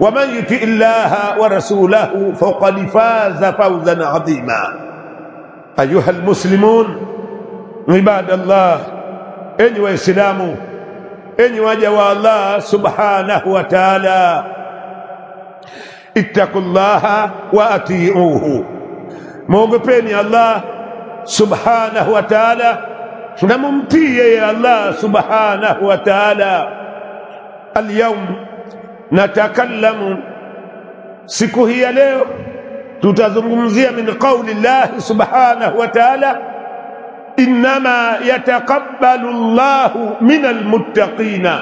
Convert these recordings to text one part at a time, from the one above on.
ومن يطع الله ورسوله فقد فاز فوزا عظيما. أيها المسلمون عباد الله إني واسلام إني وجه الله سبحانه وتعالى. اتقوا الله وأطيعوه. موقفني الله سبحانه وتعالى. نممتي يا الله سبحانه وتعالى. اليوم natakallamu. Siku hii ya leo tutazungumzia min qauli llahi subhanahu wa taala innama yataqabbalu llahu min almuttaqina.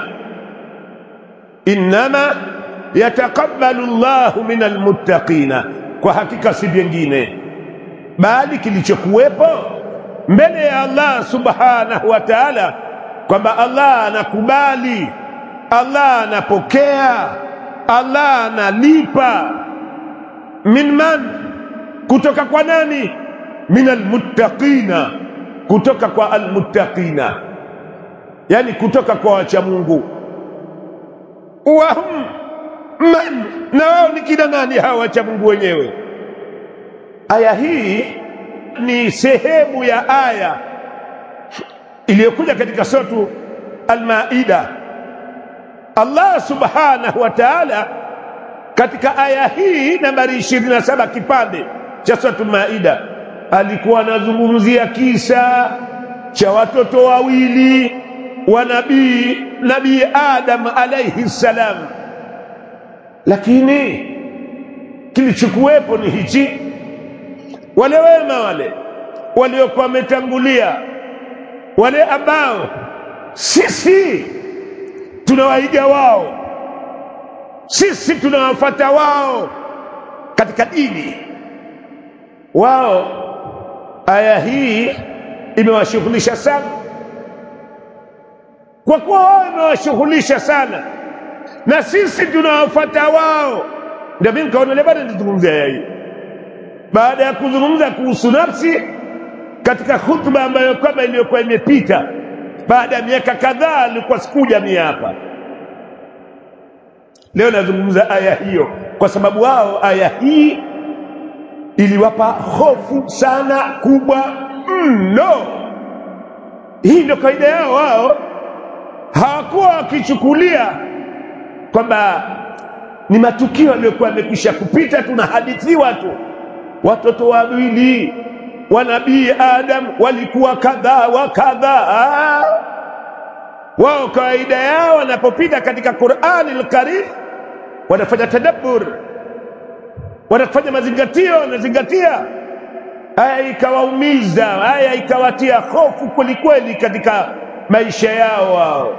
Innama yataqabbalu llahu min almuttaqina. Kwa hakika si vyengine bali kilichokuwepo mbele ya Allah subhanahu wa ta'ala kwamba Allah anakubali Allah anapokea Allah analipa. Min man? Kutoka kwa nani? Min almuttaqina. Kutoka kwa almuttaqina. Yani kutoka kwa wacha Mungu. Wahum man? Na wao ni kina nani hawa wacha Mungu wenyewe? Aya hii ni sehemu ya aya iliyokuja katika suratu Al-Maida. Allah subhanahu wa ta'ala katika aya hii nambari 27 kipande cha suratu Al-Maida alikuwa anazungumzia kisa cha watoto wawili wa nabii nabii Adam alayhi salam, lakini kilichokuwepo ni hichi. Wale wema wale waliokuwa wametangulia wale ambao sisi tunawaiga wao. Sisi tunawafata wao katika dini. Wao aya hii imewashughulisha sana. Kwa kuwa wao imewashughulisha sana na sisi tunawafata wao. Ndio mimi nikaona bado nizungumzia aya hii. Baada ya kuzungumza kuhusu nafsi katika hutuba ambayo kwamba iliyokuwa imepita baada ya miaka kadhaa alikuwa sikuja mimi hapa leo nazungumza aya hiyo kwa sababu wao aya hii iliwapa hofu sana kubwa mno hii ndio kaida yao wao hawakuwa wakichukulia kwamba ni matukio yaliyokuwa yamekwisha kupita tunahadithiwa tu watoto wawili wa nabii Adam walikuwa kadhaa wa kadhaa. Wao kawaida yao wanapopita katika Qur'ani al-Karim wanafanya tadabbur, wanafanya mazingatio, wanazingatia aya, ikawaumiza aya, ikawatia hofu kwelikweli katika maisha yao wao.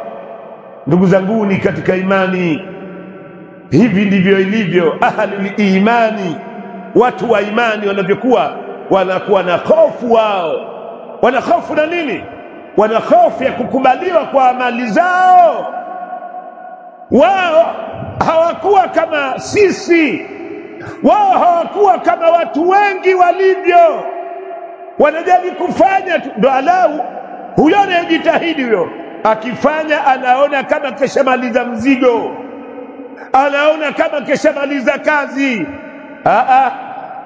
Ndugu zanguni katika imani, hivi ndivyo ilivyo ahlul imani. Watu wa imani wanavyokuwa wanakuwa na hofu wao. Wana hofu na nini? Wana hofu ya kukubaliwa kwa amali zao. Wao hawakuwa kama sisi. Wao hawakuwa kama watu wengi walivyo. Wanajali kufanya tu ndo alau huyo anayejitahidi huyo akifanya anaona kama keshamaliza mzigo, anaona kama keshamaliza kazi. Aa,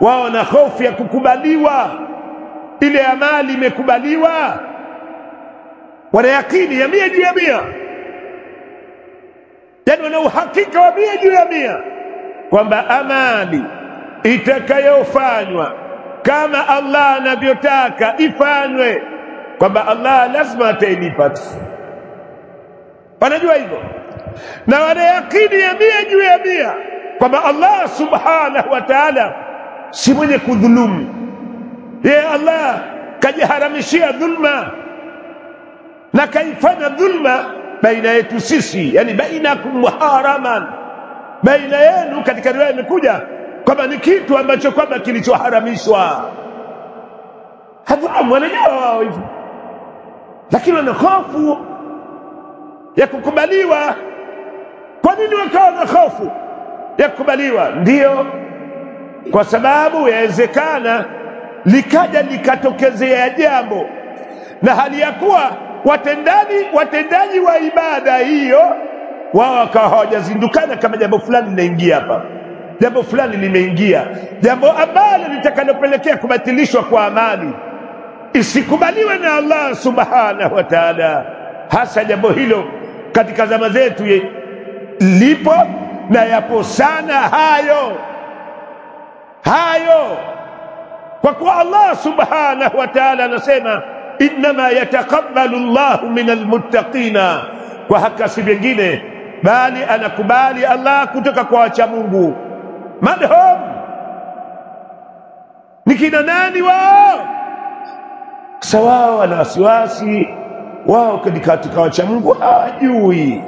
wao na hofu ya kukubaliwa, ile amali imekubaliwa, wana yakini ya mia juu ya mia, yani wana uhakika wa mia juu ya mia kwamba amali itakayofanywa kama Allah anavyotaka ifanywe, kwamba Allah lazima atailipa tu. Wanajua hivyo na wana yakini ya mia juu ya mia kwamba Allah subhanahu wa ta'ala si mwenye kudhulumu. Yeye Allah kajiharamishia dhulma na kaifanya dhulma baina yetu sisi, yani bainakum haraman baina yenu. Katika riwaya imekuja kwamba ni kitu ambacho kwamba kilichoharamishwa. hafahamu wanajua wao hivyo, lakini wana hofu ya kukubaliwa. Kwa nini wakawa na hofu ya kukubaliwa? Ndiyo, kwa sababu yawezekana likaja likatokezea jambo na hali ya kuwa watendaji watendaji wa ibada hiyo wao wakawa hawajazindukana kama jambo fulani linaingia hapa, jambo fulani limeingia, jambo ambalo litakalopelekea kubatilishwa kwa amali isikubaliwe na Allah subhanahu wa ta'ala. Hasa jambo hilo katika zama zetu ye, lipo na yapo sana hayo. Hayo, kwa kuwa Allah subhanahu wa ta'ala anasema innama yataqabbalu llahu min almuttaqina, kwa haka si vingine bali anakubali Allah kutoka kwa wacha Mungu. Madhum ni kina nani wao? Sasa wao wana wasiwasi wao katika wacha Mungu hawajui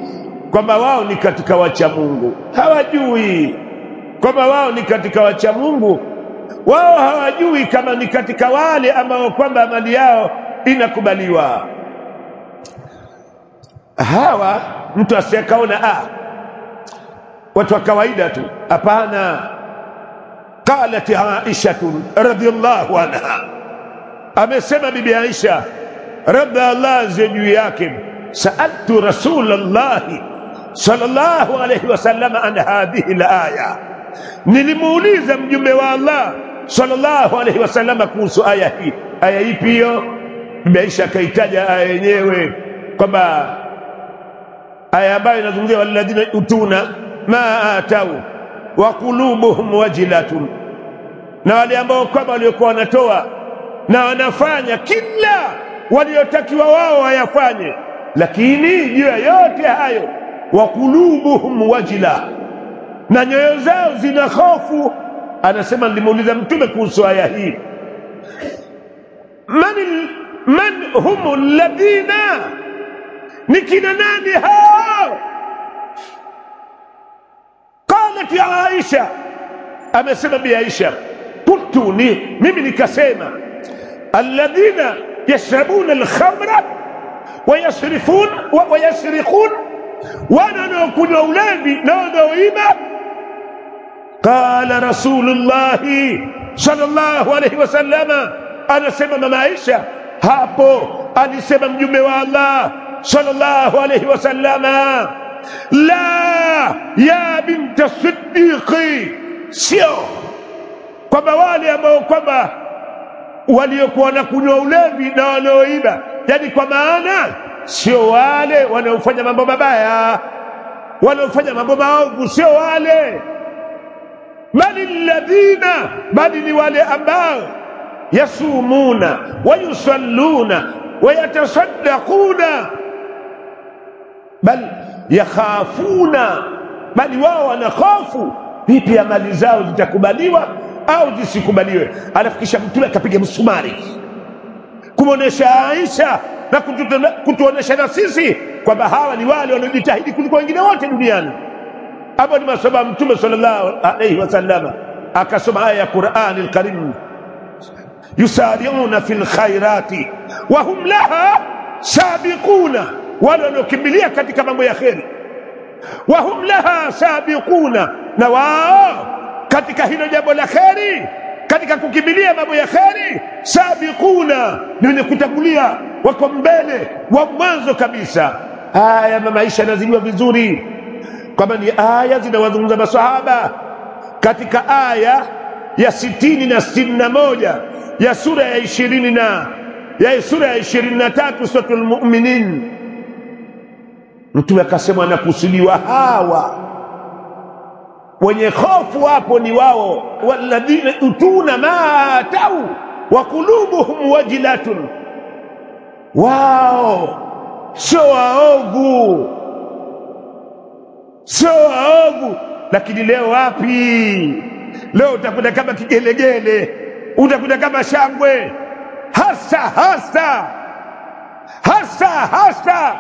kwamba wao ni katika wacha Mungu, hawajui kwamba wao ni katika wacha Mungu. Wao hawajui kama ni katika wale ambao kwamba amali yao inakubaliwa. Hawa mtu asiyekaona ah, watu wa kawaida tu, hapana. Qalat Aisha radhiyallahu anha, amesema bibi Aisha radha Allah juu yake, saaltu rasulallahi sallallahu alayhi wasallam an hadhihi alaya, nilimuuliza mjumbe wa Allah sallallahu alayhi wasallam kuhusu aya hii. Aya ipi hiyo? Bibi Aisha akaitaja aya yenyewe kwamba aya ambayo inazungumzia walladhina utuna ma atau wa qulubuhum wajilatun, na wale ambao kwamba waliokuwa wanatoa na wanafanya kila waliotakiwa wao wayafanye, lakini juu ya yote hayo wa qulubuhum wajila, na nyoyo zao zina hofu. Anasema nilimuuliza Mtume kuhusu aya hii, من هم الذين نكنا ناني قالت يا عائشة أما سبب يا عائشة؟ قلتوني ممن نكسيمة الذين يشربون الخمر ويصرفون ويسرقون وأنا نكون أولادي نادى ويما قال رسول الله صلى الله عليه وسلم أنا سمى ما عائشة. Hapo alisema mjumbe wa Allah sallallahu alayhi wasallama, la ya binta Siddiqi, sio kwamba wale ambao kwamba waliokuwa wanakunywa ulevi na wanaoiba, yani kwa maana sio wale wanaofanya mambo mabaya, wanaofanya mambo maovu, sio wale, bali ladhina, bali ni wale ambao yasumuna wayusalluna wayatasaddaquna, bal yakhafuna, bali wao wanakhofu vipi mali zao zitakubaliwa au zisikubaliwe. Anafikisha Mtume akapiga msumari kumwonyesha Aisha na kutuonyesha na sisi kwamba hawa ni wale wanaojitahidi kuliko wengine wote duniani. Hapo ni masaba Mtume sallallahu alaihi wasallama akasoma aya ya Qur'ani al-Karim, yusariuna fi lkhairati wa hum laha sabiquna, wale waliokimbilia katika mambo ya kheri. Wa hum laha sabiquna, na wao katika hilo jambo la kheri katika kukimbilia mambo ya kheri sabiquna ni wenye kutangulia wako mbele wa mwanzo kabisa aya maisha yanaziliwa vizuri kwamba ni aya zinawazungumza masahaba katika aya ya sitini na sitini na moja ya sura ya ishirini na ya sura ya ishirini na tatu suratul Mu'minin, Mtume akasema anakusudiwa hawa. Wenye hofu hapo ni wao, walladhina utuna ma atau wa qulubuhum wajilatun, wao sio waovu, sio waovu. Lakini leo wapi? Leo utakuta kama kigelegele, utakuta kama shangwe, hasa hasa. Hasa hasa.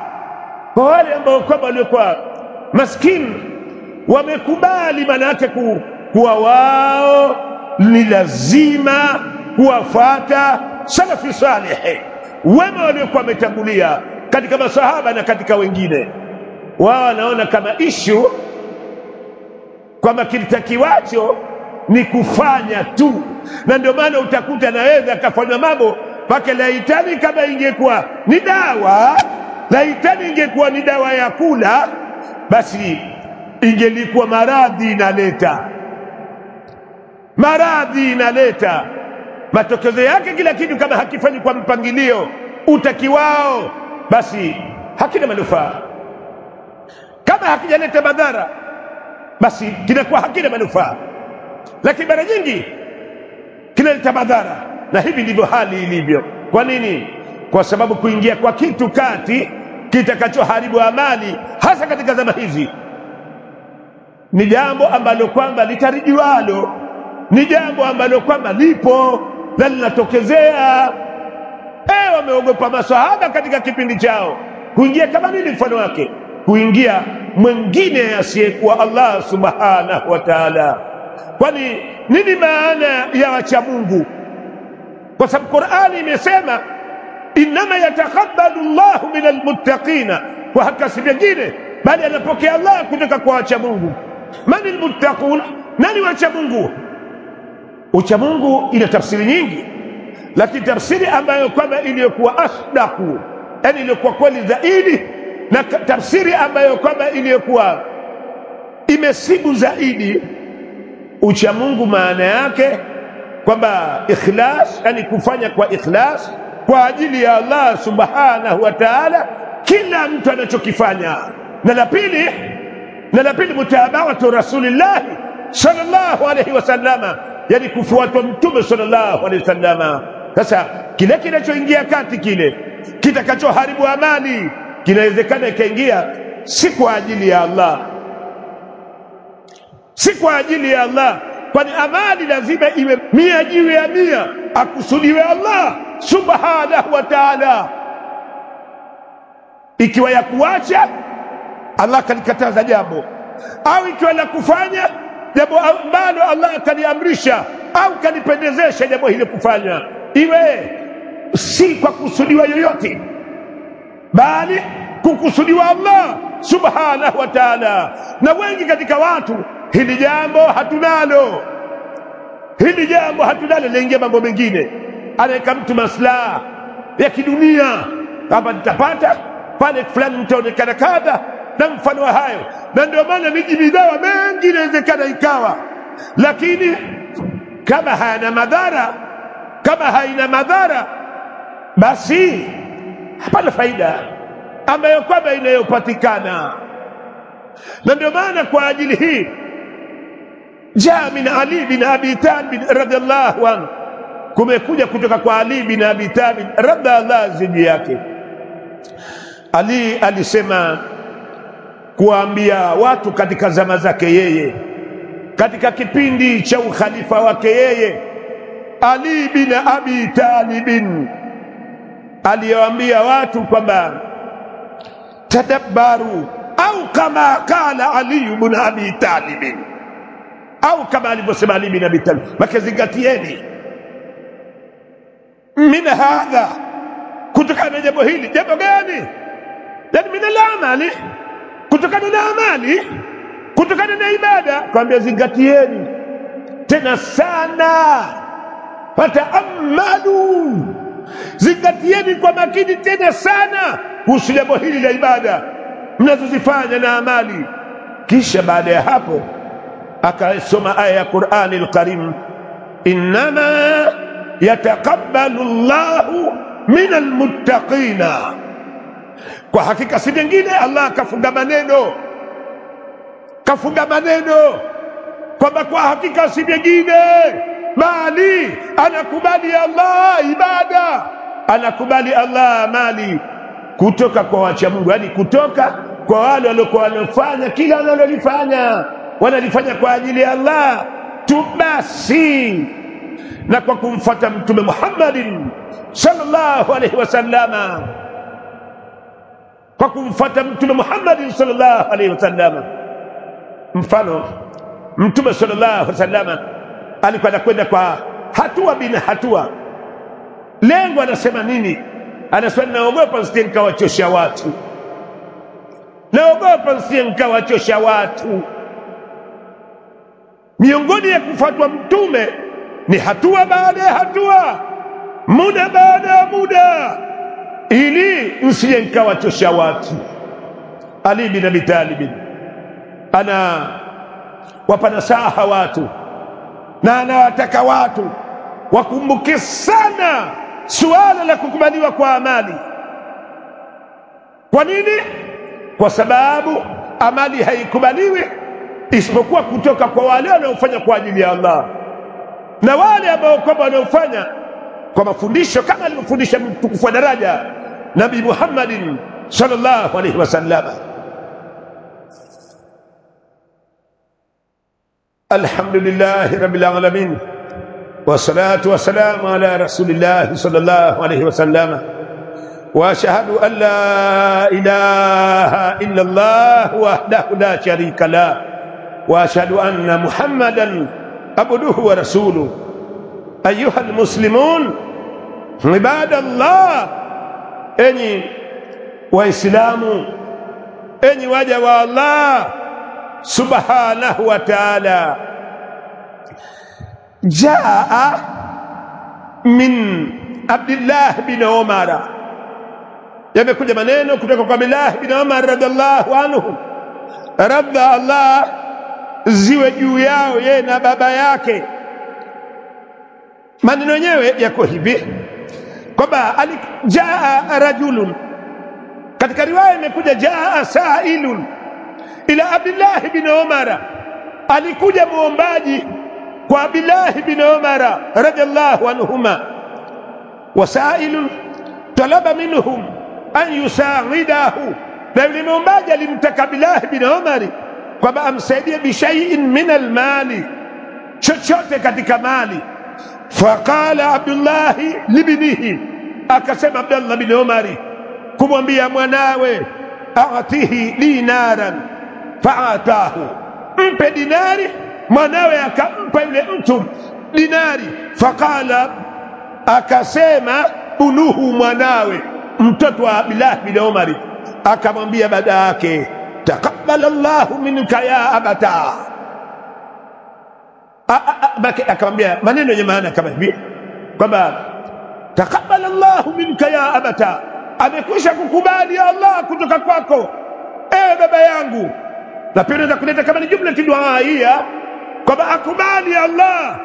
Kwa wale ambao kwamba waliokuwa maskini wamekubali, maana yake ku, kuwa wao ni lazima kuwafata salafi salihi, wema waliokuwa wametangulia katika masahaba na katika wengine. Wao wanaona kama ishu kwamba kilitakiwacho ni kufanya tu, na ndio maana utakuta naweza akafanya mambo mpaka laitani, kama ingekuwa ni dawa, laitani ingekuwa ni dawa ya kula, basi ingelikuwa maradhi inaleta maradhi inaleta matokezo yake. Kila kitu kama hakifanyi kwa mpangilio utakiwao, basi hakina manufaa. Kama hakijaleta madhara, basi kinakuwa hakina manufaa, lakini mara nyingi kinaleta madhara, na hivi ndivyo hali ilivyo. Kwa nini? Kwa sababu kuingia kwa kitu kati kitakachoharibu amani, hasa katika zama hizi ni jambo ambalo kwamba litarijiwalo, ni jambo ambalo kwamba lipo na linatokezea. E, wameogopa masahaba katika kipindi chao kuingia kama nini, mfano wake kuingia mwingine asiyekuwa Allah subhanahu wa ta'ala. Kwani nini maana ya wacha Mungu? Kwa sababu Qur'ani imesema innama yatakabbalu Allahu min almuttaqina, kwa hakika si vingine bali anapokea Allah kutoka kwa wacha Mungu. Mani almuttaqun, nani wacha Mungu? Ucha Mungu ina tafsiri nyingi, lakini tafsiri ambayo kwamba iliyokuwa asdaku, yani iliyokuwa kweli zaidi, na tafsiri ambayo kwamba iliyokuwa imesibu zaidi, ucha Mungu maana yake kwamba ikhlas, yani kufanya kwa ikhlas kwa ajili ya Allah subhanahu wa ta'ala, kila mtu anachokifanya. Na la pili na la pili mutabawatu rasulillahi sallallahu alayhi wasallama, yani kufuatwa mtume sallallahu alayhi wasallama. Sasa kile kinachoingia kati, kile kitakachoharibu amali, kinawezekana ikaingia si kwa ajili ya Allah, si kwa ajili ya Allah, kwani amali lazima iwe mia juu ya mia, akusudiwe Allah subhanahu wa ta'ala. Ikiwa ya kuacha Allah kalikataza jambo au ikiwa la kufanya jambo ambalo Allah akaliamrisha au kalipendezesha jambo hili kufanya, iwe si kwa kusudiwa yoyote, bali kukusudiwa Allah subhanahu wa ta'ala. Na wengi katika watu hili jambo hatunalo, hili jambo hatunalo, linaingia mambo mengine, anaweka mtu maslaha ya kidunia, hapa nitapata pale fulani nitaonekana kadha na mfano wa hayo, na ndio maana miji midawa mengi inawezekana ikawa, lakini kama hayana madhara, kama haina madhara, basi hapana faida ambayo kwamba inayopatikana. Na ndio maana kwa ajili hii jaa min Ali bin Abi Talib radhiallahu anhu, kumekuja kutoka kwa Ali bin Abi Talib radhiallahu juu yake. Ali alisema kuwaambia watu katika zama zake yeye, katika kipindi cha ukhalifa wake yeye, Ali bin Abi Talibin aliyoambia watu kwamba tadabbaru, au kama kala Ali bin Abi Talibin, au kama alivyosema Ali bin Abi Talib, makazingatieni min hadha, kutokana na jambo hili. Jambo gani? Yani min alamali kutokana na amali, kutokana na ibada, kwambia zingatieni tena sana fataamalu zingatieni kwa makini tena sana kuhusu jambo hili la ibada mnazozifanya na amali kisha baada ya hapo akasoma aya ya Qur'ani al-Karim innama yataqabbalu Allahu min almuttaqina kwa hakika si vingine Allah kafunga maneno kafunga maneno kwamba kwa hakika si vingine mali anakubali Allah ibada anakubali Allah mali kutoka kwa wacha Mungu yani kutoka kwa wale waliokuwa wanafanya kila wanalolifanya wanalifanya kwa ajili ya Allah. Tu basi na kwa kumfuata mtume Muhammadin sallallahu alaihi wasallama kwa kumfuata mtume Muhammadin sallallahu alaihi wasallama mfano mtume sallallahu alaihi wasallama alikuwa anakwenda kwa hatua bin hatua. Lengo anasema nini? Anasema naogopa nsije nikawachosha watu. Naogopa nsije nikawachosha watu miongoni ya kufuatwa mtume ni hatua baada ya hatua muda baada ya muda ili msije nkawachosha watu. Ali bin abi talib ana wapa nasaha watu na anawataka watu wakumbuke sana suala la kukubaliwa kwa amali. Kwa nini? Kwa sababu amali haikubaliwi isipokuwa kutoka kwa wale wanaofanya kwa ajili ya Allah. Na wale ambao kwamba wanaofanya kwa mafundisho kama alivyofundisha mtukufu wa daraja nabi Muhammadin sallallahu alaihi wasallam. Alhamdulillahi rabbil alamin. Wassalatu wassalamu ala rasulillahi sallallahu alaihi wasallam واشهد ان لا اله الا الله وحده لا شريك له وأشهد أن محمدا عبده ورسوله. أيها المسلمون عباد الله إني وإسلام إني وجه الله سبحانه وتعالى. جاء من عبد الله بن عمر. يعني يمكن منين كتب عبد الله بن عمر رضي الله عنه. رضي الله عنه ziwe juu yao yeye na baba yake. Maneno yenyewe yako hivi kwamba jaa rajulun katika riwaya imekuja jaa sailun ila Abdullah bin Umar alikuja muombaji kwa Abdullah bin Umar radhiallahu anhuma. Wasailun talaba minhum an yusa'idahu na yule muombaji alimtaka Abdullah bin Umar kwamba amsaidie bishaiin min almali chochote katika mali. Faqala Abdullahi libnihi akasema Abdallah bin Umari kumwambia mwanawe atihi dinaran faatahu. Mpe dinari mwanawe akampa yule mtu dinari. Faqala akasema bunuhu mwanawe mtoto wa Abdullah bin Umari akamwambia baba yake taqabbal Allahu minka ya abata. Akamwambia maneno yenye maana kama hivi kwamba taqabbal Allahu minka ya abata. Amekwisha kukubali Allah kutoka kwako ewe baba yangu. Na pia unaweza kuleta kama ni jumla kiduaia kwamba akubali Allah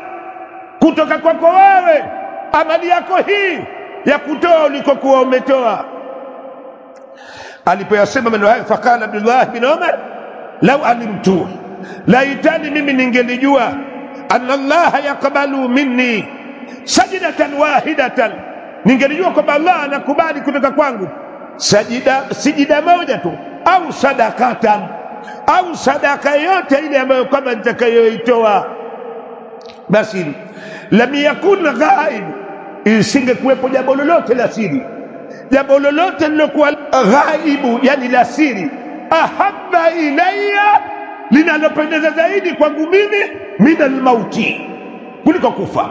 kutoka kwako wewe. Amali yako hii ya kutoa ulikokuwa umetoa alipoyasema maneno hayo faqala Abdullah bin Umar lau alimtu laitani mimi ningelijua anna Allah yaqbalu minni sajidatan wahidatan. Ningelijua kwamba Allah anakubali kutoka kwangu. Sajida sijida moja tu au sadakatan au sadaka yote ile ambayo kwamba nitakayoitoa. Basi lam yakun ghaib isingekuwepo jambo lolote la siri jambo lolote lilokuwa ghaibu yani la siri ahabba ilayya linalopendeza zaidi kwangu mimi min almauti kuliko kufa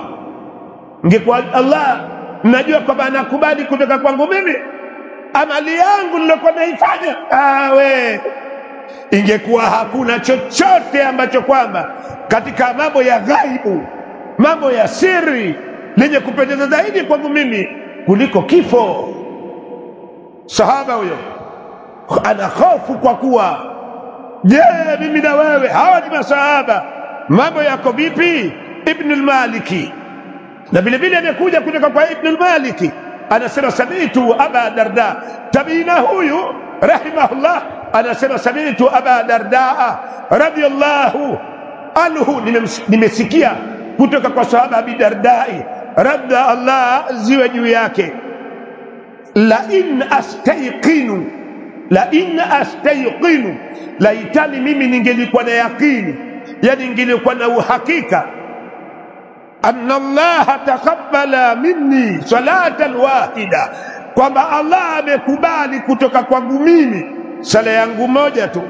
Ngekuwa Allah najua kwamba anakubali kutoka kwangu mimi amali yangu nilokuwa naifanya awe ingekuwa hakuna chochote ambacho kwamba katika mambo ya ghaibu mambo ya siri lenye kupendeza zaidi kwangu mimi kuliko kifo. Sahaba huyo. Ana hofu kwa kuwa, je, mimi na wewe, hawa ni masahaba, mambo yako vipi? Ibn al-Maliki. Na vile vile amekuja kutoka kwa Ibn al-Maliki. Anasema samitu aba darda. Tabiina huyu rahimahullah anasema samitu aba dardaa radhiyallahu anhu. Nimesikia kutoka kwa sahaba abi dardai. Radda allah ziwe juu yake la in astayqinu la astayqinu laitani mimi ningelikuwa na yaqini. Yani ningelikuwa na uhakika. Anna allaha taqabbala minni salatan wahida. Kwamba allah amekubali kutoka kwangu mimi. Sala yangu moja tu.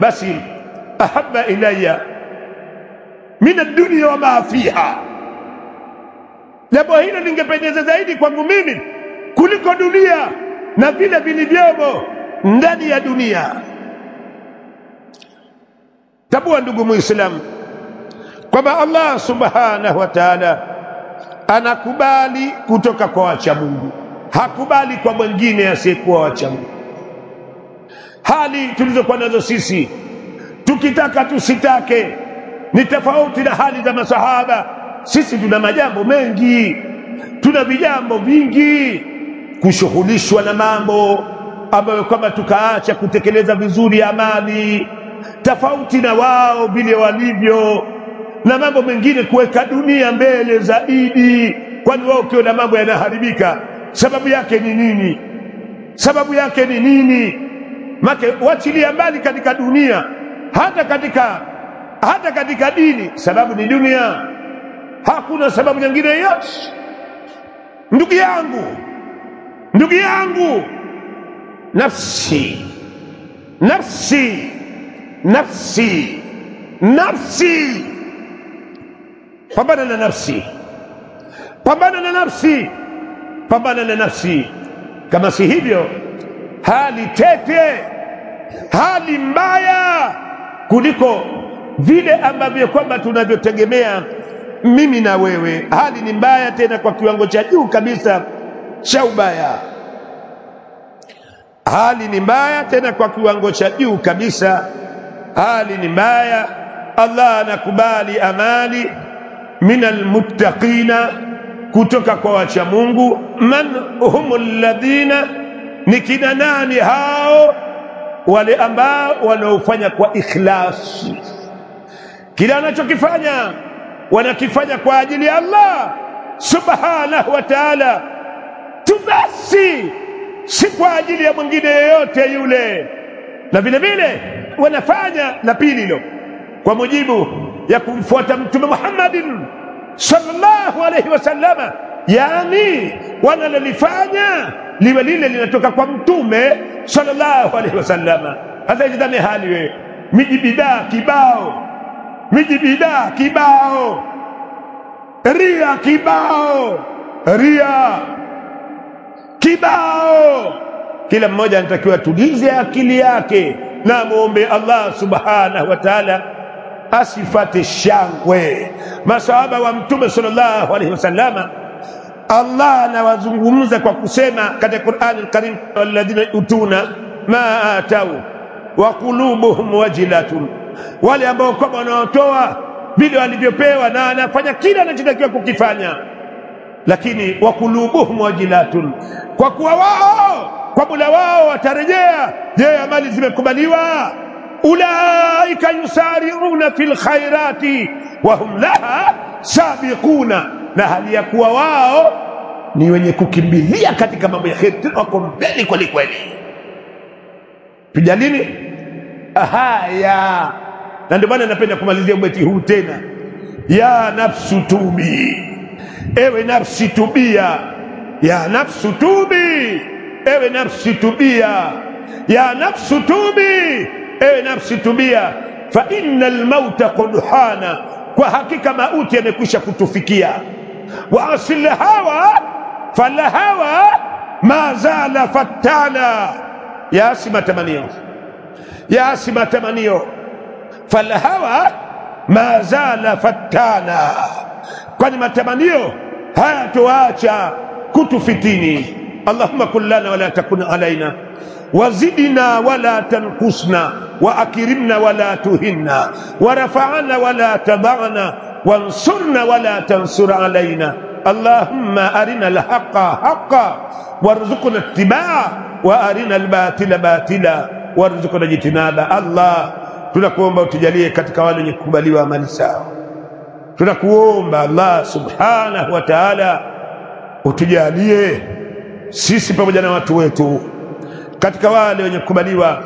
Basi ahabba ilayya. Min ad-dunya wa ma fiha jambo hilo lingependeza zaidi kwangu mimi kuliko dunia na vile vilivyomo ndani ya dunia tabua ndugu muislamu kwamba Allah subhanahu wa ta'ala anakubali kutoka kwa wacha Mungu, hakubali kwa mwingine asiyekuwa wacha Mungu. Hali tulizokuwa nazo sisi, tukitaka tusitake, ni tofauti na hali za masahaba. Sisi tuna majambo mengi, tuna vijambo vingi, kushughulishwa na mambo ambayo kwamba tukaacha kutekeleza vizuri amali, tofauti na wao vile walivyo na mambo mengine kuweka dunia mbele zaidi. Kwani wao ukiona mambo yanaharibika, sababu yake ni nini? Sababu yake ni nini? Make wachilia mbali katika dunia, hata katika hata katika dini, sababu ni dunia, hakuna sababu nyingine yote. Ndugu yangu, ndugu yangu, nafsi! Nafsi! Nafsi! Nafsi! Pambana na nafsi! Pambana na nafsi! Pambana na nafsi! Kama si hivyo hali tete hali mbaya kuliko vile ambavyo kwamba tunavyotegemea mimi na wewe. Hali ni mbaya tena kwa kiwango cha juu kabisa cha ubaya. Hali ni mbaya tena kwa kiwango cha juu kabisa. Hali ni mbaya. Allah anakubali amali. Min almuttaqina kutoka kwa wacha Mungu. Man humul ladina ni kina nani hao? Wale ambao wanaofanya kwa ikhlasi kila wanachokifanya wanakifanya kwa ajili ya Allah. Subhanahu wa ta'ala tu si kwa ajili ya mwingine yeyote yule. Na vile vile wanafanya la pili hilo kwa mujibu ya kumfuata mtume Muhammadin sallallahu alayhi wasallama yani wanalolifanya liwe lile linatoka kwa mtume sallallahu alayhi wasallama hata jidhani hali we miji bidaa kibao miji bidaa kibao ria kibao ria kibao. Kila mmoja anatakiwa tulize akili yake na muombe Allah subhanahu wa ta'ala asifate shangwe. Masahaba wa mtume sallallahu alaihi wasallama Allah anawazungumza kwa kusema katika Qur'an al-Karim walladhina yutuna ma atau wa qulubuhum wajilatun. Wale ambao kwamba wanaotoa vile walivyopewa na anafanya kila anachotakiwa kukifanya lakini wa qulubuhum wajilatun kwa kuwa wao kwa mula wao watarejea je amali zimekubaliwa? Ulaika yusari'una fil khairati wa hum laha sabiquna na hali ya kuwa wao ni wenye kukimbilia katika mambo ya kheri wako mbele kweli kweli. Pijalini haya na ndio maana napenda kumalizia ubeti huu tena. Ya nafsu tubi. Ewe nafsi tubia ya nafsu tubi ewe nafsi tubia. Ya nafsu tubi ewe nafsi tubia. Fa inna almauta qad hana kwa hakika mauti yamekwisha kutufikia. Wa asil hawa fala hawa ma zala fattana yaasi matamanio. Yasi matamanio. Falahawa ma zala fattana kwani matamanio hayatoacha kutufitini allahumma kun lana wala takun alaina wazidna wala tankusna واكرمنا ولا تهنا ورفعنا ولا تضعنا وانصرنا ولا تنصر علينا اللهم ارنا الحق حقا وارزقنا اتباعه وارنا الباطل باطلا وارزقنا اجتنابه الله tunakuomba utujalie katika wale wenye kukubaliwa amali zao tunakuomba allah subhanahu wa utujalie sisi pamoja na watu wetu katika wale wenye kukubaliwa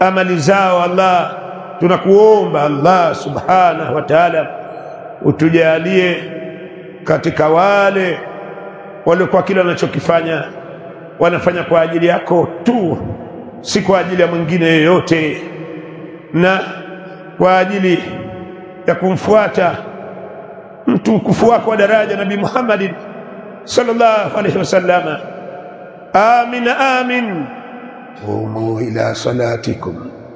amali zao. Allah tunakuomba Allah subhanahu wa ta'ala utujalie katika wale waliokuwa kile wanachokifanya wanafanya kwa ajili yako tu si kwa ajili ya mwingine yeyote na kwa ajili ya kumfuata mtukufu wako wa daraja Nabii صلى الله عليه وسلم. آمن آمن قوموا إلى صلاتكم.